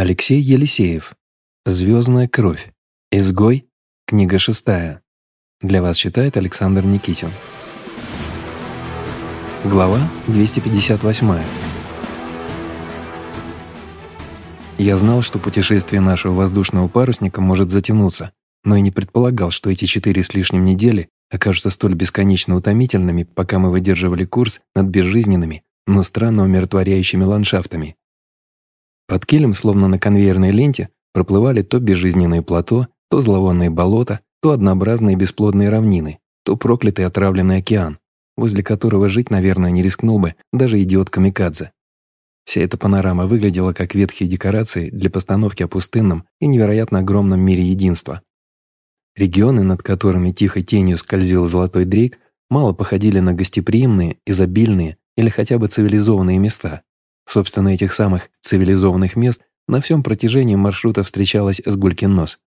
Алексей Елисеев. «Звездная кровь». Изгой. Книга шестая. Для вас читает Александр Никитин. Глава 258. Я знал, что путешествие нашего воздушного парусника может затянуться, но и не предполагал, что эти четыре с лишним недели окажутся столь бесконечно утомительными, пока мы выдерживали курс над безжизненными, но странно умиротворяющими ландшафтами. Под килем, словно на конвейерной ленте, проплывали то безжизненные плато, то зловонные болота, то однообразные бесплодные равнины, то проклятый отравленный океан, возле которого жить, наверное, не рискнул бы даже идиот Камикадзе. Вся эта панорама выглядела как ветхие декорации для постановки о пустынном и невероятно огромном мире единства. Регионы, над которыми тихой тенью скользил золотой дрейк, мало походили на гостеприимные, изобильные или хотя бы цивилизованные места. Собственно, этих самых цивилизованных мест на всем протяжении маршрута встречалось с гулькин нос.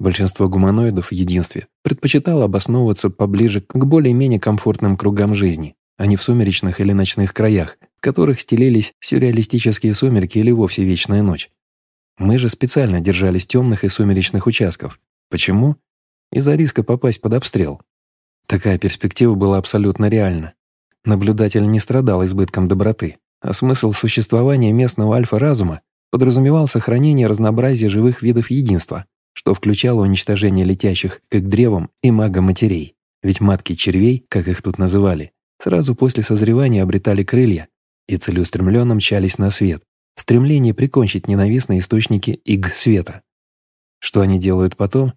Большинство гуманоидов в единстве предпочитало обосновываться поближе к более-менее комфортным кругам жизни, а не в сумеречных или ночных краях, в которых стелились сюрреалистические сумерки или вовсе вечная ночь. Мы же специально держались темных и сумеречных участков. Почему? Из-за риска попасть под обстрел. Такая перспектива была абсолютно реальна. Наблюдатель не страдал избытком доброты а смысл существования местного альфа-разума подразумевал сохранение разнообразия живых видов единства, что включало уничтожение летящих как древом и мага-матерей, ведь матки червей, как их тут называли, сразу после созревания обретали крылья и целеустремленно мчались на свет, в стремлении прикончить ненавистные источники иг света. Что они делают потом?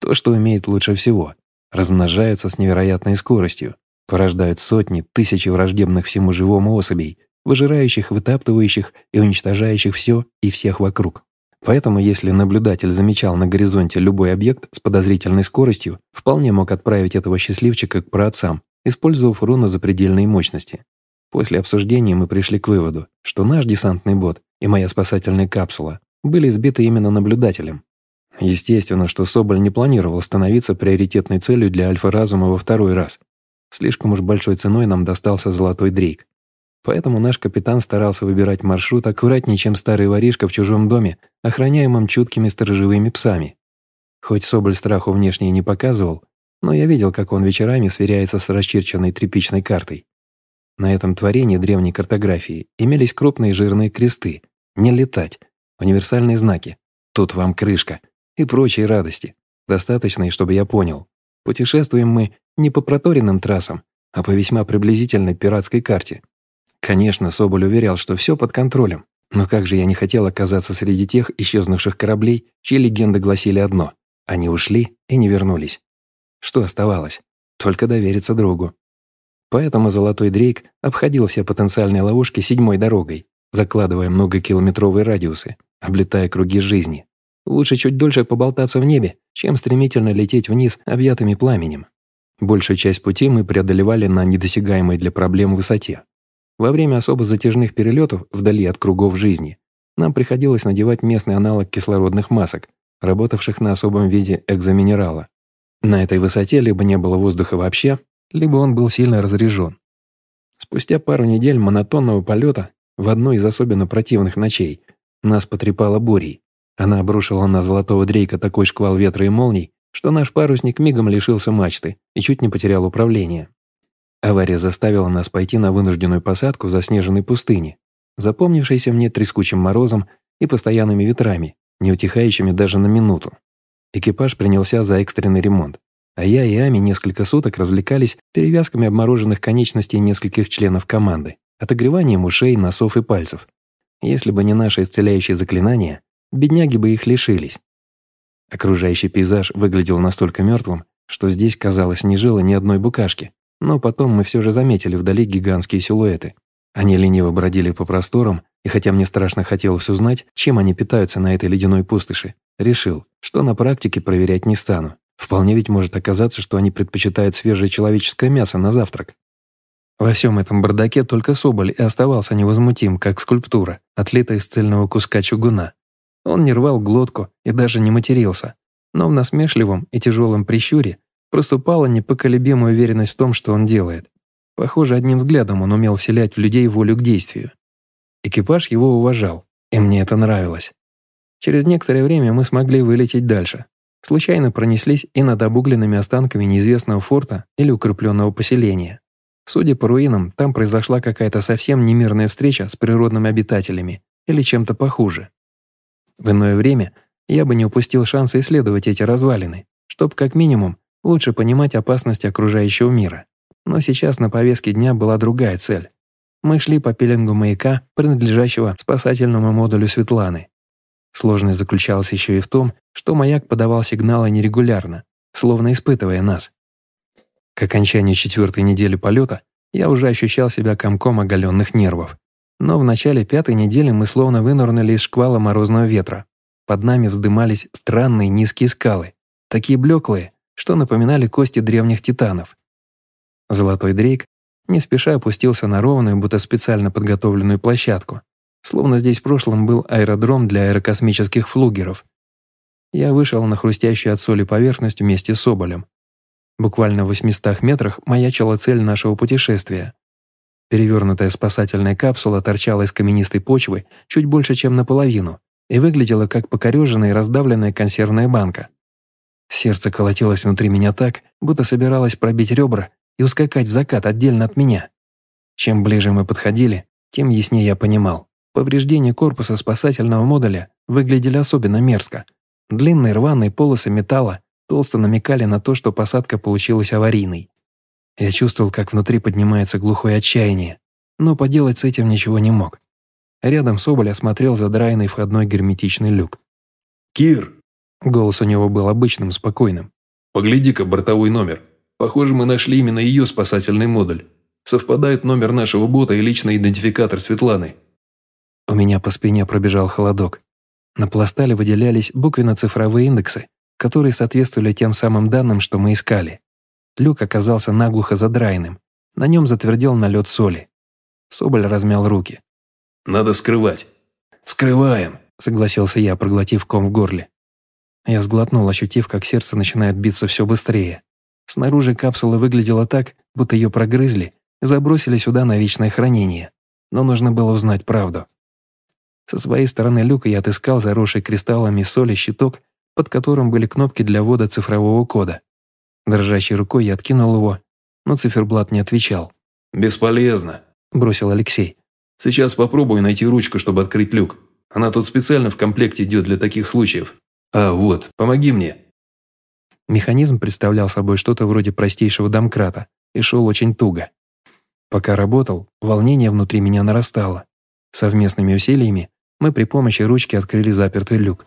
То, что умеют лучше всего. Размножаются с невероятной скоростью, порождают сотни, тысячи враждебных всему живому особей, выжирающих, вытаптывающих и уничтожающих все и всех вокруг. Поэтому, если наблюдатель замечал на горизонте любой объект с подозрительной скоростью, вполне мог отправить этого счастливчика к праотцам, использовав руну запредельной мощности. После обсуждения мы пришли к выводу, что наш десантный бот и моя спасательная капсула были сбиты именно наблюдателем. Естественно, что Соболь не планировал становиться приоритетной целью для Альфа-разума во второй раз. Слишком уж большой ценой нам достался золотой дрейк. Поэтому наш капитан старался выбирать маршрут аккуратнее, чем старый воришка в чужом доме, охраняемом чуткими сторожевыми псами. Хоть Соболь страху внешне не показывал, но я видел, как он вечерами сверяется с расчерченной тряпичной картой. На этом творении древней картографии имелись крупные жирные кресты, не летать, универсальные знаки, тут вам крышка и прочие радости, достаточные, чтобы я понял. Путешествуем мы не по проторенным трассам, а по весьма приблизительной пиратской карте, Конечно, Соболь уверял, что все под контролем. Но как же я не хотел оказаться среди тех исчезнувших кораблей, чьи легенды гласили одно – они ушли и не вернулись. Что оставалось? Только довериться другу. Поэтому Золотой Дрейк обходил все потенциальные ловушки седьмой дорогой, закладывая многокилометровые радиусы, облетая круги жизни. Лучше чуть дольше поболтаться в небе, чем стремительно лететь вниз объятыми пламенем. Большую часть пути мы преодолевали на недосягаемой для проблем высоте. Во время особо затяжных перелетов вдали от кругов жизни нам приходилось надевать местный аналог кислородных масок, работавших на особом виде экзоминерала. На этой высоте либо не было воздуха вообще, либо он был сильно разряжен. Спустя пару недель монотонного полета в одной из особенно противных ночей нас потрепала бурей. Она обрушила на золотого дрейка такой шквал ветра и молний, что наш парусник мигом лишился мачты и чуть не потерял управление. Авария заставила нас пойти на вынужденную посадку в заснеженной пустыне, запомнившейся мне трескучим морозом и постоянными ветрами, не утихающими даже на минуту. Экипаж принялся за экстренный ремонт, а я и Ами несколько суток развлекались перевязками обмороженных конечностей нескольких членов команды, отогреванием ушей, носов и пальцев. Если бы не наши исцеляющие заклинания, бедняги бы их лишились. Окружающий пейзаж выглядел настолько мертвым, что здесь, казалось, не жило ни одной букашки. Но потом мы все же заметили вдали гигантские силуэты. Они лениво бродили по просторам, и хотя мне страшно хотелось узнать, чем они питаются на этой ледяной пустоши, решил, что на практике проверять не стану. Вполне ведь может оказаться, что они предпочитают свежее человеческое мясо на завтрак. Во всем этом бардаке только Соболь и оставался невозмутим, как скульптура, отлитая из цельного куска чугуна. Он не рвал глотку и даже не матерился, но в насмешливом и тяжелом прищуре проступала непоколебимая уверенность в том, что он делает. Похоже, одним взглядом он умел вселять в людей волю к действию. Экипаж его уважал, и мне это нравилось. Через некоторое время мы смогли вылететь дальше. Случайно пронеслись и над обугленными останками неизвестного форта или укрепленного поселения. Судя по руинам, там произошла какая-то совсем немирная встреча с природными обитателями или чем-то похуже. В иное время я бы не упустил шанса исследовать эти развалины, чтобы как минимум лучше понимать опасности окружающего мира. Но сейчас на повестке дня была другая цель. Мы шли по пеленгу маяка, принадлежащего спасательному модулю Светланы. Сложность заключалась еще и в том, что маяк подавал сигналы нерегулярно, словно испытывая нас. К окончанию четвертой недели полета я уже ощущал себя комком оголенных нервов. Но в начале пятой недели мы словно вынырнули из шквала морозного ветра. Под нами вздымались странные низкие скалы, такие блеклые, что напоминали кости древних титанов. Золотой дрейк не спеша опустился на ровную, будто специально подготовленную площадку, словно здесь в прошлом был аэродром для аэрокосмических флугеров. Я вышел на хрустящую от соли поверхность вместе с Соболем. Буквально в 800 метрах маячила цель нашего путешествия. Перевернутая спасательная капсула торчала из каменистой почвы чуть больше, чем наполовину, и выглядела как покореженная и раздавленная консервная банка. Сердце колотилось внутри меня так, будто собиралось пробить ребра и ускакать в закат отдельно от меня. Чем ближе мы подходили, тем яснее я понимал. Повреждения корпуса спасательного модуля выглядели особенно мерзко. Длинные рваные полосы металла толсто намекали на то, что посадка получилась аварийной. Я чувствовал, как внутри поднимается глухое отчаяние, но поделать с этим ничего не мог. Рядом Соболь осмотрел задраенный входной герметичный люк. «Кир!» Голос у него был обычным, спокойным. «Погляди-ка бортовой номер. Похоже, мы нашли именно ее спасательный модуль. Совпадает номер нашего бота и личный идентификатор Светланы». У меня по спине пробежал холодок. На пластале выделялись буквенно-цифровые индексы, которые соответствовали тем самым данным, что мы искали. Люк оказался наглухо задраенным. На нем затвердел налет соли. Соболь размял руки. «Надо скрывать». «Скрываем», — согласился я, проглотив ком в горле. Я сглотнул, ощутив, как сердце начинает биться все быстрее. Снаружи капсула выглядела так, будто ее прогрызли забросили сюда на вечное хранение. Но нужно было узнать правду. Со своей стороны люка я отыскал заросший кристаллами соли щиток, под которым были кнопки для ввода цифрового кода. Дрожащей рукой я откинул его, но циферблат не отвечал. «Бесполезно», – бросил Алексей. «Сейчас попробую найти ручку, чтобы открыть люк. Она тут специально в комплекте идет для таких случаев. А, вот, помоги мне». Механизм представлял собой что-то вроде простейшего домкрата и шел очень туго. Пока работал, волнение внутри меня нарастало. Совместными усилиями мы при помощи ручки открыли запертый люк.